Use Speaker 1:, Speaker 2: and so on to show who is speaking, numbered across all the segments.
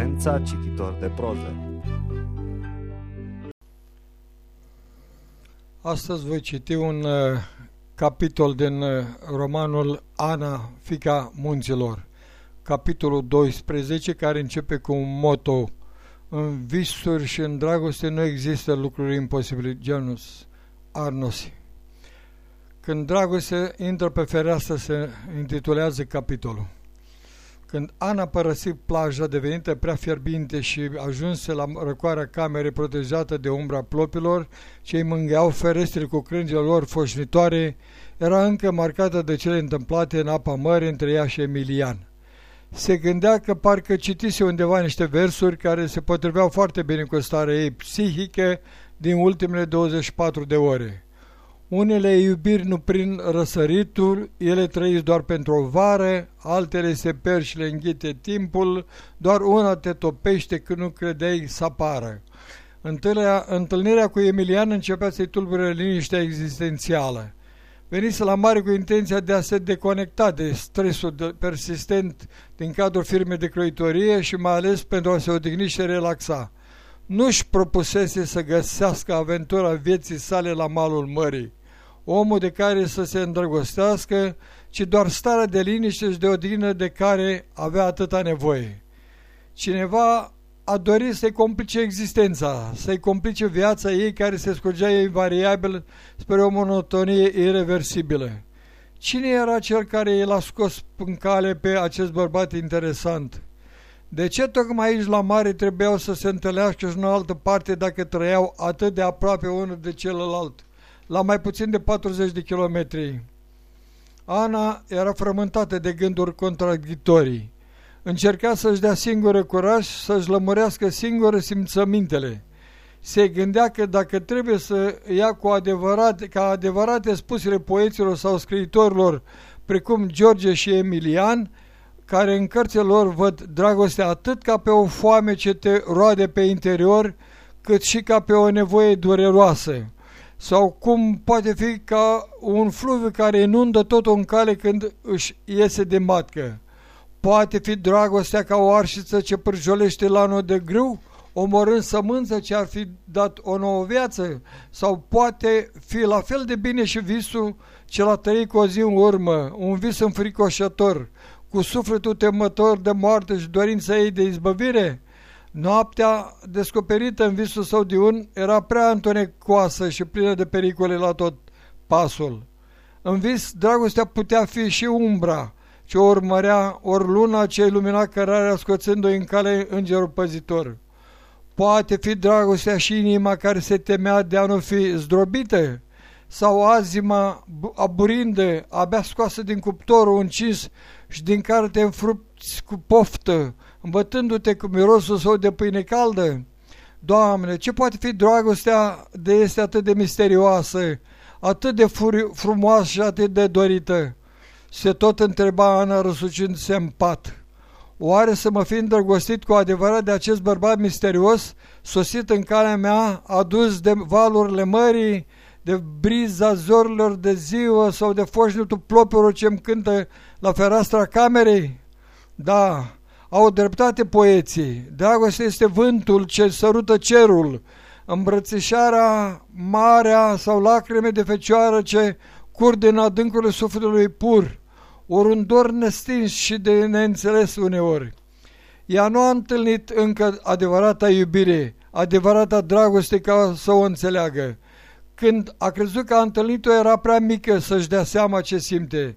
Speaker 1: Potența cititor de proză
Speaker 2: Astăzi voi citi un uh, capitol din uh, romanul Ana, fica munților, capitolul 12, care începe cu un moto În visuri și în dragoste nu există lucruri imposibile, Janus Arnos. Când dragoste intră pe fereastră se intitulează capitolul. Când Ana părăsit plaja devenită prea fierbinte și ajunse la răcoarea camerei protejată de umbra plopilor, cei mângheau ferestre cu crângele lor foșnitoare, era încă marcată de cele întâmplate în apa mării între ea și Emilian. Se gândea că parcă citise undeva niște versuri care se potriveau foarte bine cu starea ei psihică din ultimele 24 de ore. Unele iubiri nu prin răsăritul, ele trăiesc doar pentru o vară, altele se per și le înghite timpul, doar una te topește când nu credeai să apară. Întâlnirea, întâlnirea cu Emilian începea să-i tulbure liniștea existențială. Venise la mare cu intenția de a se deconecta de stresul persistent din cadrul firmei de croitorie și mai ales pentru a se odihni și relaxa. Nu-și propusese să găsească aventura vieții sale la malul mării omul de care să se îndrăgostească, ci doar starea de liniște și de odină de care avea atâta nevoie. Cineva a dorit să-i complice existența, să-i complice viața ei care se scurgea invariabil spre o monotonie irreversibilă. Cine era cel care i l-a scos în cale pe acest bărbat interesant? De ce tocmai aici la mare trebuiau să se întâlnească și în altă parte dacă trăiau atât de aproape unul de celălalt? La mai puțin de 40 de kilometri. Ana era frământată de gânduri contradictorii. Încerca să-și dea singură curaj, să-și lămurească singură simțămintele. Se gândea că dacă trebuie să ia cu adevărat, ca adevărate spusele poeților sau scriitorilor, precum George și Emilian, care în cărțile lor văd dragostea atât ca pe o foame ce te roade pe interior, cât și ca pe o nevoie dureroasă sau cum poate fi ca un fluviu care inundă totul în cale când își iese de matcă. Poate fi dragostea ca o arșiță ce pârjolește lanul de grâu, omorând sămânță ce ar fi dat o nouă viață, sau poate fi la fel de bine și visul ce l-a trăit cu o zi în urmă, un vis înfricoșător, cu sufletul temător de moarte și dorința ei de izbăvire, Noaptea, descoperită în visul său diurn, era prea întunecoasă și plină de pericole la tot pasul. În vis, dragostea putea fi și umbra, ce o urmărea, ori luna ce ilumina cărarea scoțându-i în cale îngerul păzitor. Poate fi dragostea și inima care se temea de a nu fi zdrobită, sau azima aburindă, abia scoasă din cuptorul încins și din care te înfrupți cu poftă, îmbătându-te cu mirosul său de pâine caldă? Doamne, ce poate fi dragostea de este atât de misterioasă, atât de frumoasă și atât de dorită? Se tot întreba Ana răsucindu-se în pat. Oare să mă fi îndrăgostit cu adevărat de acest bărbat misterios, sosit în calea mea, adus de valurile mării, de briza zorilor de ziua sau de foșnitul plopilor ce îmi cântă la fereastra camerei? Da, au dreptate poeții. Dragostea este vântul ce sărută cerul, îmbrățișarea marea sau lacrime de fecioară ce cur din adâncul sufletului pur, ori un dor nestins și de neînțeles uneori. Ea nu a întâlnit încă adevărata iubire, adevărata dragoste ca să o înțeleagă. Când a crezut că a întâlnit-o era prea mică să-și dea seama ce simte.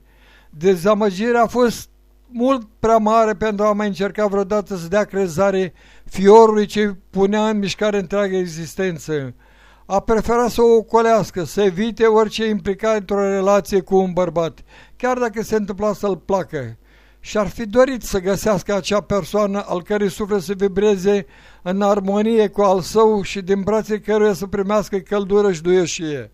Speaker 2: Dezamăgirea a fost mult prea mare pentru a mai încerca vreodată să dea crezare fiorului ce punea în mișcare întreaga existență. A preferat să o ocolească, să evite orice implicare într-o relație cu un bărbat, chiar dacă se întâmpla să-l placă. Și-ar fi dorit să găsească acea persoană al cărei suflet să vibreze în armonie cu al său și din brațe căruia să primească căldură și duioșie.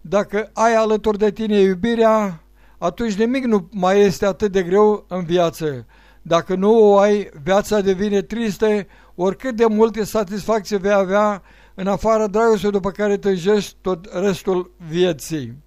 Speaker 2: Dacă ai alături de tine iubirea, atunci nimic nu mai este atât de greu în viață. Dacă nu o ai, viața devine tristă, oricât de multe satisfacții vei avea în afara dragostei după care tânjești tot restul vieții.